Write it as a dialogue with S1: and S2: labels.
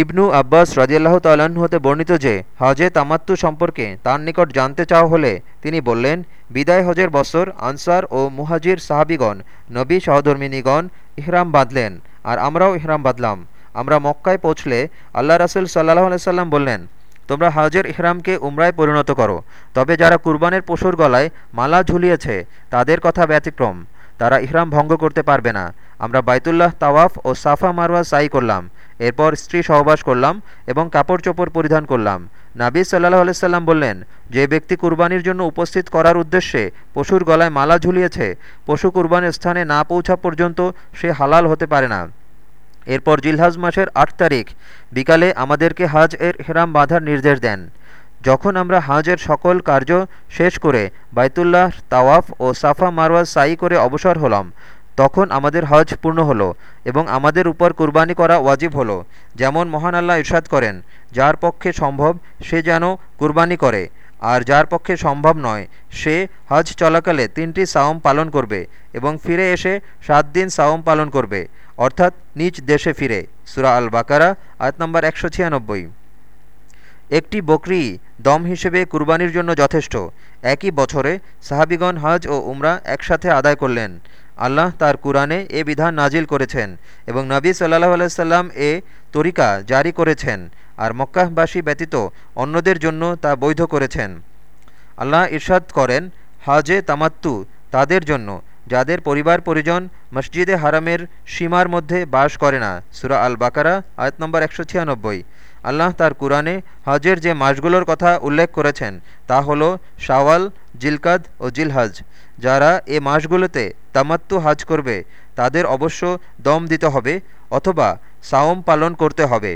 S1: ইবনু আব্বাস রাজিয়াল্লাহ তাল্লাহ্ন হতে বর্ণিত যে, হজে তামাত্তু সম্পর্কে তার নিকট জানতে চাওয়া হলে তিনি বললেন, বিদায় হজের বছর আনসার ও মুহাজির সাহাবিগণ, নবী সহধর্মিনীগণ ইহরাম বাঁধলেন, আর আমরাও ইহরাম বাঁধলাম। আমরা মক্কায় পৌঁছলে আল্লাহ রাসুল সাল্লাহ আলাইসাল্লাম বললেন, তোমরা হজের ইহরামকে উমরায় পরিণত করো। তবে যারা কুরবানের পশুর গলায় মালা ঝুলিয়েছে, তাদের কথা ব্যতিক্রম। তারা ইহরাম ভঙ্গ করতে পারবে না। আমরা বাইতুল্লাহ তাওয়াফ ও সাফা মারওয়া সাই করলাম। এরপর স্ত্রী সহবাস করলাম এবং কাপড় চোপড় পরিধান করলাম। নাবি সাল্লাহ আলাইসাল্লাম বললেন, যে ব্যক্তি কুরবানির জন্য উপস্থিত করার উদ্দেশ্যে পশুর গলায় মালা ঝুলিয়েছে, পশু কুরবানের স্থানে না পৌঁছা পর্যন্ত সে হালাল হতে পারে না। এরপর জিলহাজ মাসের আট তারিখ, বিকালে আমাদেরকে হাজ এর হেরাম বাঁধার নির্দেশ দেন। যখন আমরা হাজের সকল কার্য শেষ করে বাইতুল্লাহ, তাওয়াফ ও সাফা মারওয়া সাই করে অবসর হলাম তখন আমাদের হজ পূর্ণ হলো এবং আমাদের উপর কুরবানি করা ওয়াজিব হলো, যেমন মহান আল্লাহ ইরশাদ করেন, যার পক্ষে সম্ভব সে যেন কুরবানি করে, আর যার পক্ষে সম্ভব নয় সে হজ চলাকালে তিনটি সাওম পালন করবে এবং ফিরে এসে সাত দিন সাওম পালন করবে, অর্থাৎ নিজ দেশে ফিরে। সুরা আল বাকারা আয়াত নম্বর একশো ছিয়ানব্বই। একটি বকরি দম হিসেবে কুরবানির জন্য যথেষ্ট। একই বছরে সাহাবিগণ হজ ও উমরা একসাথে আদায় করলেন। আল্লাহ তার কুরআনে এ বিধান নাজিল করেছেন এবং নবী সাল্লাহ আলাইসাল্লাম এ তরিকা জারি করেছেন আর মক্কাহবাসী ব্যতীত অন্যদের জন্য তা বৈধ করেছেন। আল্লাহ ইরশাদ করেন, হাজে তামাত্তু তাদের জন্য, যাদের পরিবার পরিজন মসজিদে হারামের সীমার মধ্যে বাস করে না। সুরা আল বাকারা আয়াত নম্বর একশো ছিয়ানব্বই। আল্লাহ তার কুরআনে হজের যে মাসগুলোর কথা উল্লেখ করেছেন, তা হল শাওয়াল, জিলকাদ ও জিলহাজ। যারা এ মাসগুলোতে তামাত্তু হাজ করবে, তাদের অবশ্য দম দিতে হবে অথবা সাওম পালন করতে হবে।